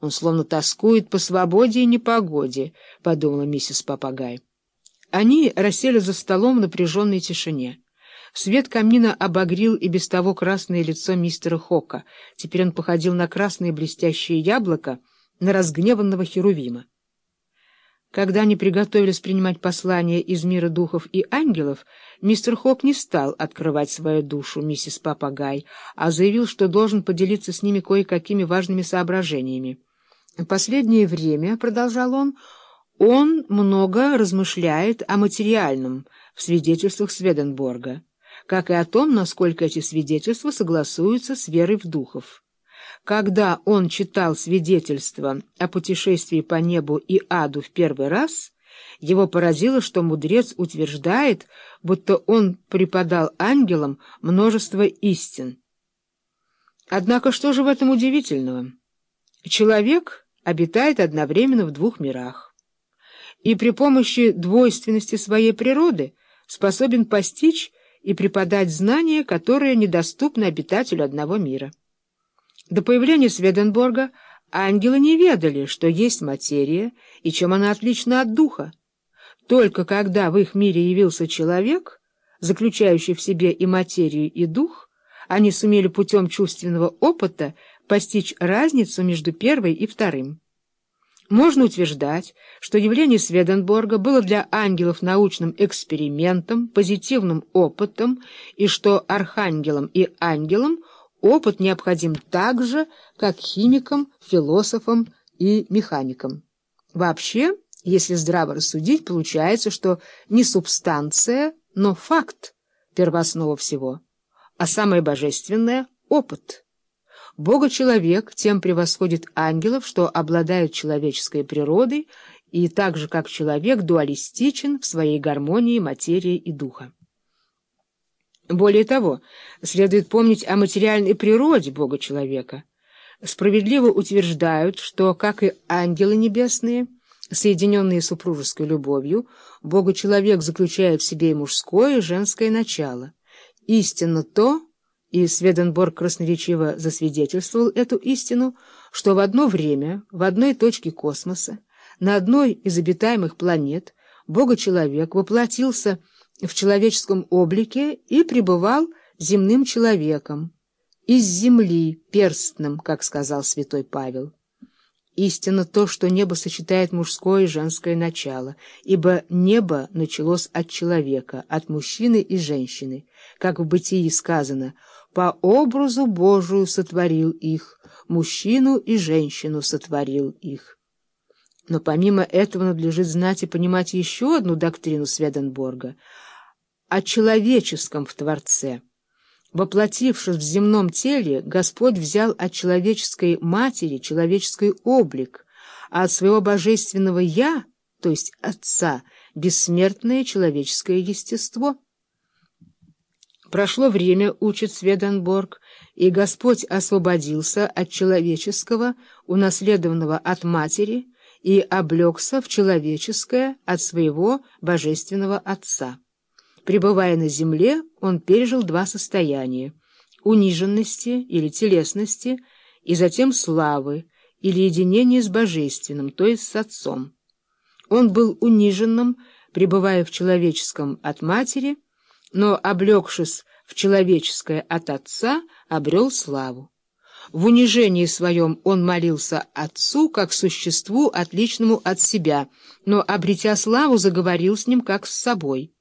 Он словно тоскует по свободе и непогоде, — подумала миссис Попугай. Они рассели за столом в напряженной тишине. Свет камина обогрил и без того красное лицо мистера Хока. Теперь он походил на красное блестящее яблоко, на разгневанного Херувима. Когда они приготовились принимать послание из мира духов и ангелов, мистер Хок не стал открывать свою душу миссис Папагай, а заявил, что должен поделиться с ними кое-какими важными соображениями. Последнее время, — продолжал он, — он много размышляет о материальном в свидетельствах Сведенборга, как и о том, насколько эти свидетельства согласуются с верой в духов. Когда он читал свидетельства о путешествии по небу и аду в первый раз, его поразило, что мудрец утверждает, будто он преподал ангелам множество истин. Однако что же в этом удивительного? Человек обитает одновременно в двух мирах и при помощи двойственности своей природы способен постичь и преподать знания, которые недоступны обитателю одного мира. До появления Сведенборга ангелы не ведали, что есть материя и чем она отлична от духа. Только когда в их мире явился человек, заключающий в себе и материю, и дух, они сумели путем чувственного опыта постичь разницу между первой и вторым. Можно утверждать, что явление Сведенборга было для ангелов научным экспериментом, позитивным опытом, и что архангелам и ангелам опыт необходим так же, как химикам, философам и механикам. Вообще, если здраво рассудить, получается, что не субстанция, но факт — первооснова всего, а самое божественное — опыт. Бога-человек тем превосходит ангелов, что обладают человеческой природой и так же, как человек, дуалистичен в своей гармонии материи и духа. Более того, следует помнить о материальной природе Бога-человека. Справедливо утверждают, что, как и ангелы небесные, соединенные супружеской любовью, Бога-человек заключает в себе и мужское, и женское начало. Истинно то, и Сведенборг красноречиво засвидетельствовал эту истину, что в одно время, в одной точке космоса, на одной из обитаемых планет, Бога-человек воплотился в человеческом облике и пребывал земным человеком, из земли перстным, как сказал святой Павел. Истинно то, что небо сочетает мужское и женское начало, ибо небо началось от человека, от мужчины и женщины, как в бытии сказано «по образу Божию сотворил их, мужчину и женщину сотворил их». Но помимо этого надлежит знать и понимать еще одну доктрину Сведенборга — о человеческом в Творце. Воплотившись в земном теле, Господь взял от человеческой матери человеческий облик, а от своего божественного «я», то есть Отца, бессмертное человеческое естество. Прошло время, учит Сведенборг, и Господь освободился от человеческого, унаследованного от матери, и облегся в человеческое от своего божественного Отца. Пребывая на земле, он пережил два состояния — униженности или телесности, и затем славы или единения с Божественным, то есть с Отцом. Он был униженным, пребывая в человеческом от матери, но, облегшись в человеческое от Отца, обрел славу. В унижении своем он молился Отцу как существу, отличному от себя, но, обретя славу, заговорил с ним как с собой.